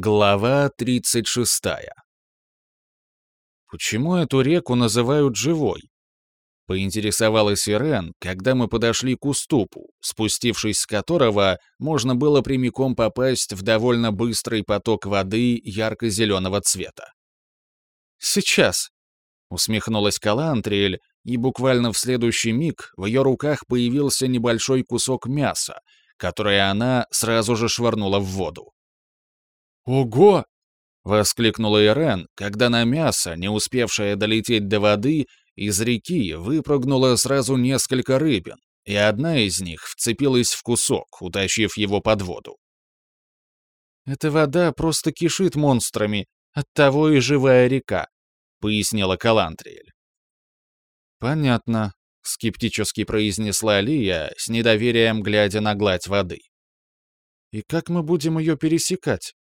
Глава 36. Почему эту реку называют живой? Поинтересовалась Ирен, когда мы подошли к уступу, спустившись с которого можно было прямиком попасть в довольно быстрый поток воды ярко-зеленого цвета. «Сейчас», — усмехнулась Калантриэль, и буквально в следующий миг в ее руках появился небольшой кусок мяса, которое она сразу же швырнула в воду. «Ого!» — воскликнула Ирен, когда на мясо, не успевшее долететь до воды, из реки выпрыгнуло сразу несколько рыбин, и одна из них вцепилась в кусок, утащив его под воду. «Эта вода просто кишит монстрами, оттого и живая река», — пояснила Калантриэль. «Понятно», — скептически произнесла Лия, с недоверием глядя на гладь воды. «И как мы будем ее пересекать?»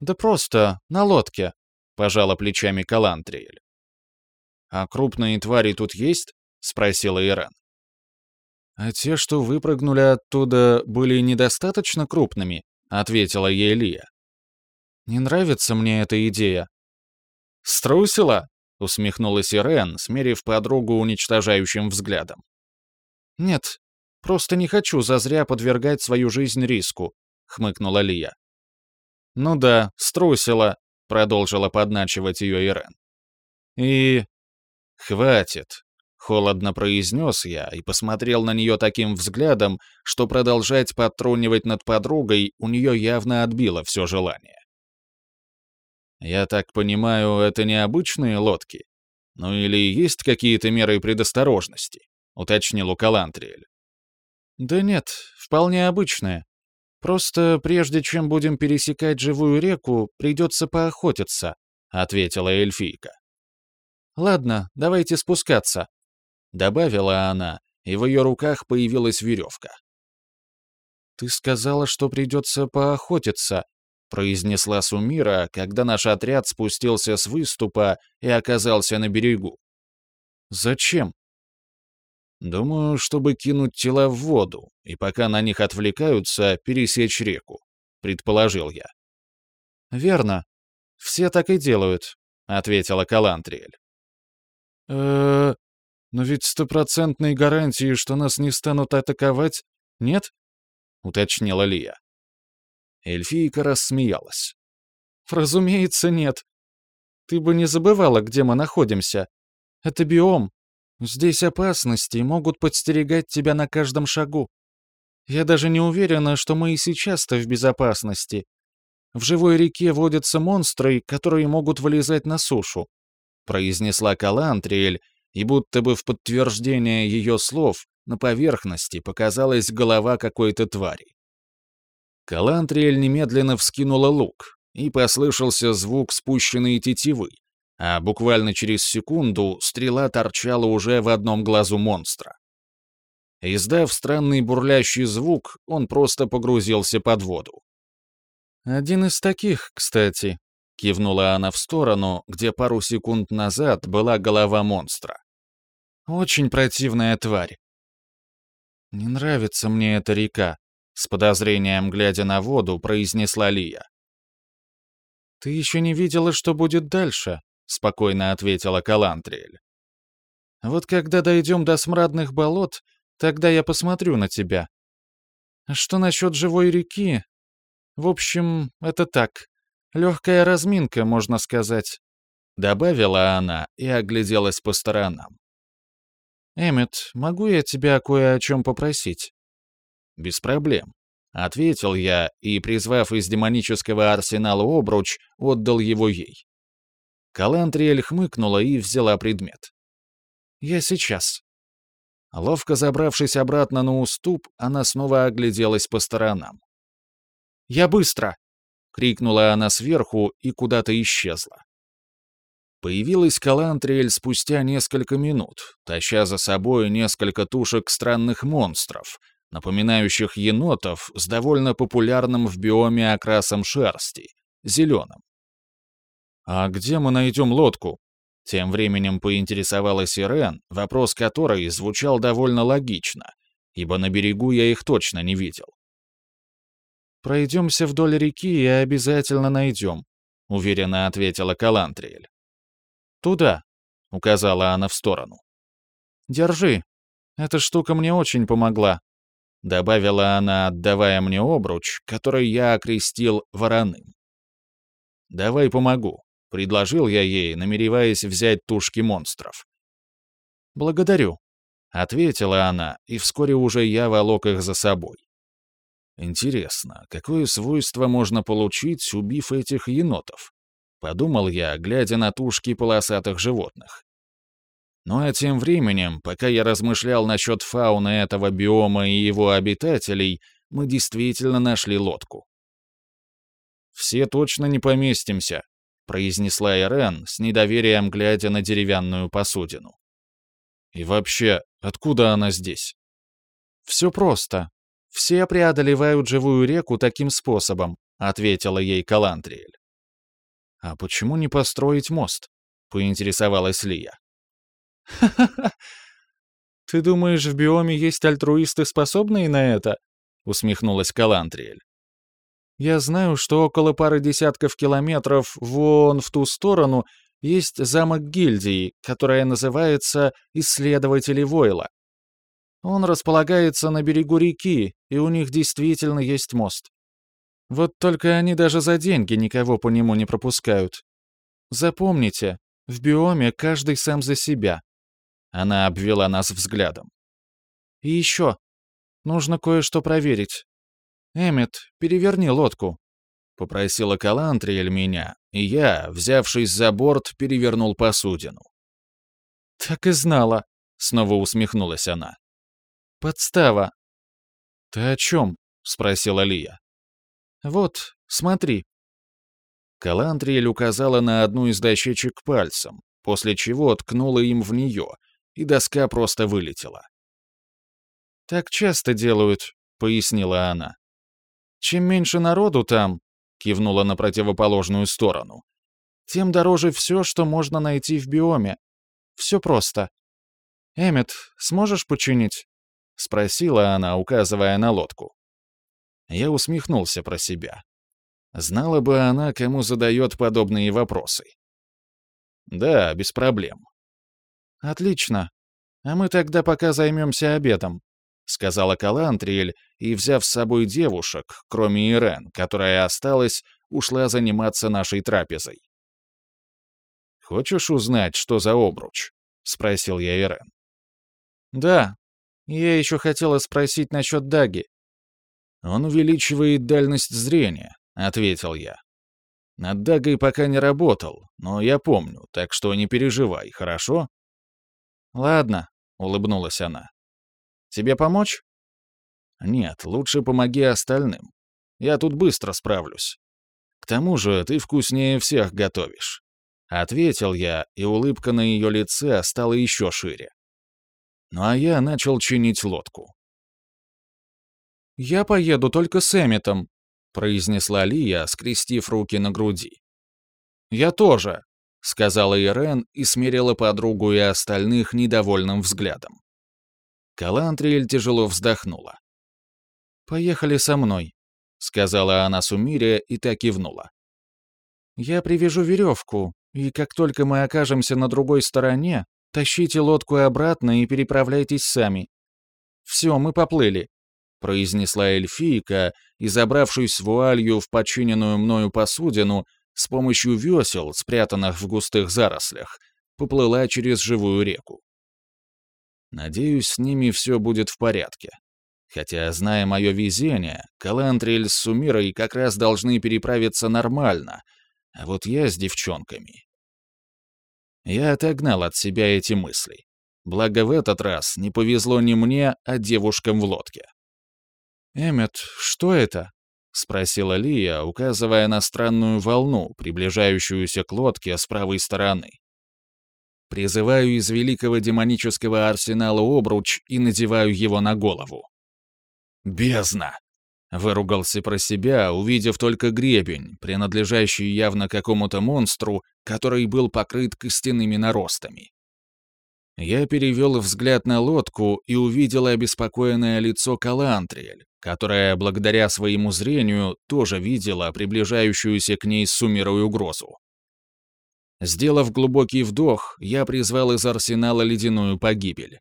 «Да просто, на лодке», — пожала плечами Калантриэль. «А крупные твари тут есть?» — спросила Иран. «А те, что выпрыгнули оттуда, были недостаточно крупными?» — ответила ей Лия. «Не нравится мне эта идея». «Струсила?» — усмехнулась Ирен, смерив подругу уничтожающим взглядом. «Нет, просто не хочу зазря подвергать свою жизнь риску», — хмыкнула Лия. «Ну да, струсила», — продолжила подначивать ее Ирен. «И...» «Хватит», — холодно произнес я и посмотрел на нее таким взглядом, что продолжать подтрунивать над подругой у нее явно отбило все желание. «Я так понимаю, это не обычные лодки? Ну или есть какие-то меры предосторожности?» — уточнил у Калантриэль. «Да нет, вполне обычные», Просто прежде чем будем пересекать живую реку, придется поохотиться», — ответила эльфийка. «Ладно, давайте спускаться», — добавила она, и в ее руках появилась веревка. «Ты сказала, что придется поохотиться», — произнесла Сумира, когда наш отряд спустился с выступа и оказался на берегу. «Зачем?» Думаю, чтобы кинуть тела в воду, и пока на них отвлекаются, пересечь реку, предположил я. Верно. Все так и делают, ответила Калантриэль. Э, но ведь стопроцентной гарантии, что нас не станут атаковать, нет? уточнила Лия. Эльфийка рассмеялась. Разумеется, нет. Ты бы не забывала, где мы находимся. Это биом, Здесь опасности могут подстерегать тебя на каждом шагу. Я даже не уверена, что мы и сейчас-то в безопасности. В живой реке водятся монстры, которые могут вылезать на сушу», — произнесла Калантриэль, и будто бы в подтверждение ее слов на поверхности показалась голова какой-то твари. Калантриэль немедленно вскинула лук, и послышался звук спущенной тетивы, а буквально через секунду стрела торчала уже в одном глазу монстра. Издав странный бурлящий звук, он просто погрузился под воду. «Один из таких, кстати», — кивнула она в сторону, где пару секунд назад была голова монстра. «Очень противная тварь». «Не нравится мне эта река», — с подозрением глядя на воду, произнесла Лия. «Ты еще не видела, что будет дальше», — спокойно ответила Калантриэль. «Вот когда дойдем до смрадных болот, тогда я посмотрю на тебя. А что насчет живой реки? В общем, это так. Легкая разминка, можно сказать», — добавила она и огляделась по сторонам. «Эммет, могу я тебя кое о чем попросить?» «Без проблем», — ответил я и, призвав из демонического арсенала обруч, отдал его ей. Калантриэль хмыкнула и взяла предмет. «Я сейчас». Ловко забравшись обратно на уступ, она снова огляделась по сторонам. «Я быстро!» — крикнула она сверху и куда-то исчезла. Появилась Калантриэль спустя несколько минут, таща за собой несколько тушек странных монстров, напоминающих енотов с довольно популярным в биоме окрасом шерсти — зеленым. «А где мы найдем лодку?» Тем временем поинтересовалась Ирен, вопрос которой звучал довольно логично, ибо на берегу я их точно не видел. «Пройдемся вдоль реки и обязательно найдем», — уверенно ответила Калантриэль. «Туда», — указала она в сторону. «Держи. Эта штука мне очень помогла», — добавила она, отдавая мне обруч, который я окрестил вороным. «Давай помогу», — предложил я ей, намереваясь взять тушки монстров. «Благодарю», — ответила она, и вскоре уже я волок их за собой. Интересно, какое свойство можно получить, убив этих енотов? Подумал я, глядя на тушки полосатых животных. Ну а тем временем, пока я размышлял насчет фауны этого биома и его обитателей, мы действительно нашли лодку. «Все точно не поместимся», — произнесла Ирен, с недоверием глядя на деревянную посудину. «И вообще, откуда она здесь?» «Все просто. Все преодолевают живую реку таким способом», — ответила ей Калантриэль. «А почему не построить мост?» — поинтересовалась Лия. «Ха-ха-ха! Ты думаешь, в биоме есть альтруисты, способные на это?» — усмехнулась Калантриэль. «Я знаю, что около пары десятков километров вон в ту сторону есть замок гильдии, которая называется «Исследователи Войла». Он располагается на берегу реки, и у них действительно есть мост. Вот только они даже за деньги никого по нему не пропускают. Запомните, в биоме каждый сам за себя. Она обвела нас взглядом. И еще. Нужно кое-что проверить. Эммет, переверни лодку. Попросила Калантриэль меня, и я, взявшись за борт, перевернул посудину. «Так и знала», — снова усмехнулась она. «Подстава». «Ты о чем?» — спросила Лия. «Вот, смотри». Калантриэль указала на одну из дощечек пальцем, после чего ткнула им в нее, и доска просто вылетела. «Так часто делают», — пояснила она. «Чем меньше народу там», — кивнула на противоположную сторону, «тем дороже все, что можно найти в биоме. Все просто. Эммет, сможешь починить?» — спросила она, указывая на лодку. Я усмехнулся про себя. Знала бы она, кому задает подобные вопросы. Да, без проблем. Отлично. А мы тогда пока займемся обедом, сказала Калантриэль и, взяв с собой девушек, кроме Ирен, которая осталась, ушла заниматься нашей трапезой. «Хочешь узнать, что за обруч?» — спросил я Ирен. «Да. Я еще хотела спросить насчет Даги. «Он увеличивает дальность зрения», — ответил я. «Над Дагой пока не работал, но я помню, так что не переживай, хорошо?» «Ладно», — улыбнулась она. «Тебе помочь?» «Нет, лучше помоги остальным. Я тут быстро справлюсь. К тому же ты вкуснее всех готовишь». Ответил я, и улыбка на ее лице стала еще шире. Ну а я начал чинить лодку. «Я поеду только с Эмметом», — произнесла Лия, скрестив руки на груди. «Я тоже», — сказала Ирен и смерила подругу и остальных недовольным взглядом. Калантриэль тяжело вздохнула. «Поехали со мной», — сказала она Сумире и так кивнула. «Я привяжу веревку, и как только мы окажемся на другой стороне, тащите лодку обратно и переправляйтесь сами. Все, мы поплыли произнесла эльфийка и, забравшись вуалью в подчиненную мною посудину, с помощью весел, спрятанных в густых зарослях, поплыла через живую реку. Надеюсь, с ними все будет в порядке. Хотя, зная мое везение, Калантрель с Сумирой как раз должны переправиться нормально, а вот я с девчонками. Я отогнал от себя эти мысли. Благо в этот раз не повезло не мне, а девушкам в лодке. «Эммет, что это?» — спросила Лия, указывая на странную волну, приближающуюся к лодке с правой стороны. Призываю из великого демонического арсенала обруч и надеваю его на голову. «Бездна!» — выругался про себя, увидев только гребень, принадлежащий явно какому-то монстру, который был покрыт костяными наростами. Я перевел взгляд на лодку и увидел обеспокоенное лицо Калантриэль, которая, благодаря своему зрению, тоже видела приближающуюся к ней сумерую угрозу. Сделав глубокий вдох, я призвал из арсенала ледяную погибель.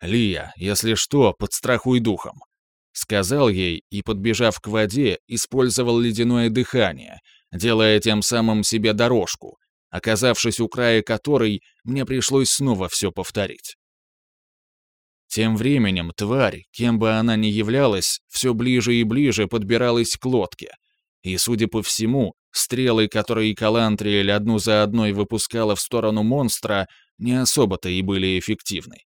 «Лия, если что, подстрахуй духом», — сказал ей и, подбежав к воде, использовал ледяное дыхание, делая тем самым себе дорожку, оказавшись у края которой, мне пришлось снова все повторить. Тем временем тварь, кем бы она ни являлась, все ближе и ближе подбиралась к лодке. И, судя по всему, стрелы, которые Калантриэль одну за одной выпускала в сторону монстра, не особо-то и были эффективны.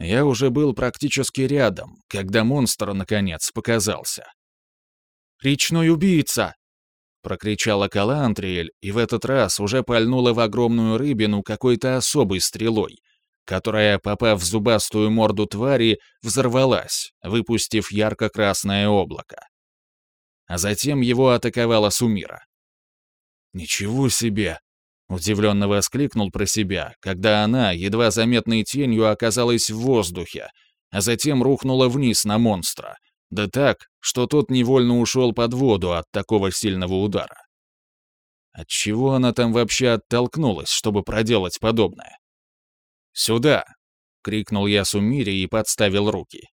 Я уже был практически рядом, когда монстр, наконец, показался. «Речной убийца!» — прокричала Калантриэль, и в этот раз уже пальнула в огромную рыбину какой-то особой стрелой, которая, попав в зубастую морду твари, взорвалась, выпустив ярко-красное облако. А затем его атаковала Сумира. «Ничего себе!» — удивленно воскликнул про себя, когда она, едва заметной тенью, оказалась в воздухе, а затем рухнула вниз на монстра, да так, что тот невольно ушел под воду от такого сильного удара. Отчего она там вообще оттолкнулась, чтобы проделать подобное? «Сюда!» — крикнул я Сумире и подставил руки.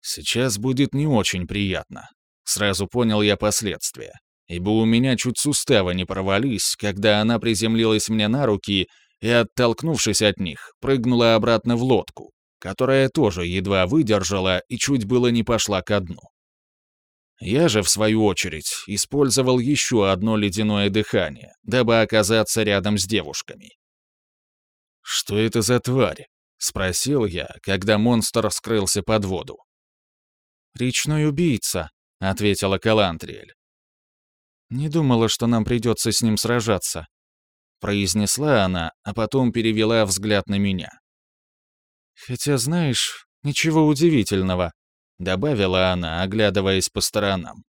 «Сейчас будет не очень приятно», — сразу понял я последствия, ибо у меня чуть суставы не провались, когда она приземлилась мне на руки и, оттолкнувшись от них, прыгнула обратно в лодку, которая тоже едва выдержала и чуть было не пошла ко дну. Я же, в свою очередь, использовал еще одно ледяное дыхание, дабы оказаться рядом с девушками. «Что это за тварь?» — спросил я, когда монстр скрылся под воду. «Речной убийца», — ответила Калантриэль. «Не думала, что нам придется с ним сражаться», — произнесла она, а потом перевела взгляд на меня. «Хотя, знаешь, ничего удивительного», — добавила она, оглядываясь по сторонам.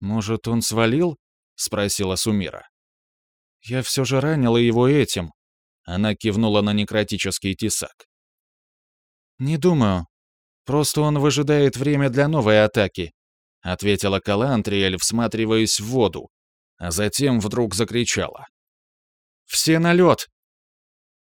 «Может, он свалил?» — спросила Сумира. «Я все же ранила его этим, она кивнула на некротический тесак. «Не думаю. Просто он выжидает время для новой атаки», — ответила Калантриэль, всматриваясь в воду, а затем вдруг закричала. «Все на лед!»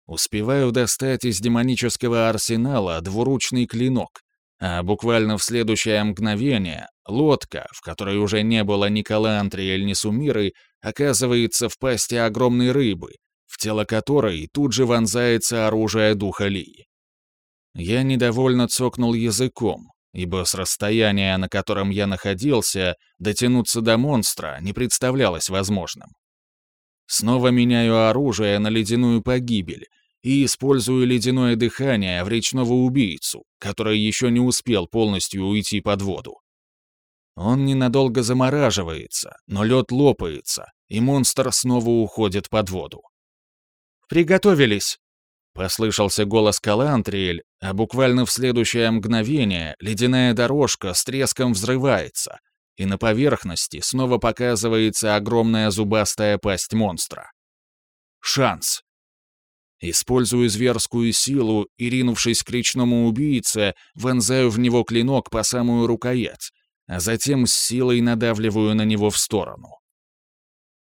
Успеваю достать из демонического арсенала двуручный клинок, а буквально в следующее мгновение лодка, в которой уже не было ни Калантриэль, ни Сумиры, оказывается в пасти огромной рыбы, в тело которой тут же вонзается оружие духа Ли. Я недовольно цокнул языком, ибо с расстояния, на котором я находился, дотянуться до монстра не представлялось возможным. Снова меняю оружие на ледяную погибель и использую ледяное дыхание в речного убийцу, который еще не успел полностью уйти под воду. Он ненадолго замораживается, но лед лопается, и монстр снова уходит под воду. «Приготовились!» Послышался голос Калантриэль, а буквально в следующее мгновение ледяная дорожка с треском взрывается, и на поверхности снова показывается огромная зубастая пасть монстра. Шанс. Использую зверскую силу и, ринувшись к речному убийце, вонзаю в него клинок по самую рукоять, а затем с силой надавливаю на него в сторону.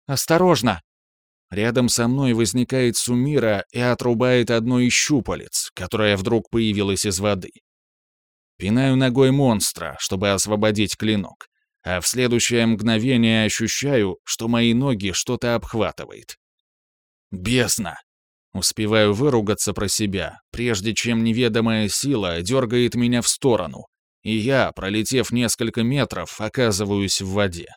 «Осторожно!» Рядом со мной возникает Сумира и отрубает одно из щупалец, которое вдруг появилось из воды. Пинаю ногой монстра, чтобы освободить клинок, а в следующее мгновение ощущаю, что мои ноги что-то обхватывает. Бесно! Успеваю выругаться про себя, прежде чем неведомая сила дергает меня в сторону, и я, пролетев несколько метров, оказываюсь в воде.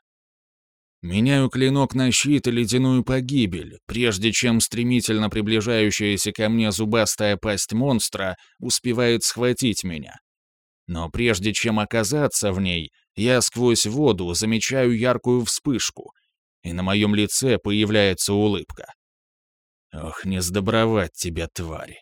Меняю клинок на щит и ледяную погибель, прежде чем стремительно приближающаяся ко мне зубастая пасть монстра успевает схватить меня. Но прежде чем оказаться в ней, я сквозь воду замечаю яркую вспышку, и на моем лице появляется улыбка. Ох, не сдобровать тебя, твари.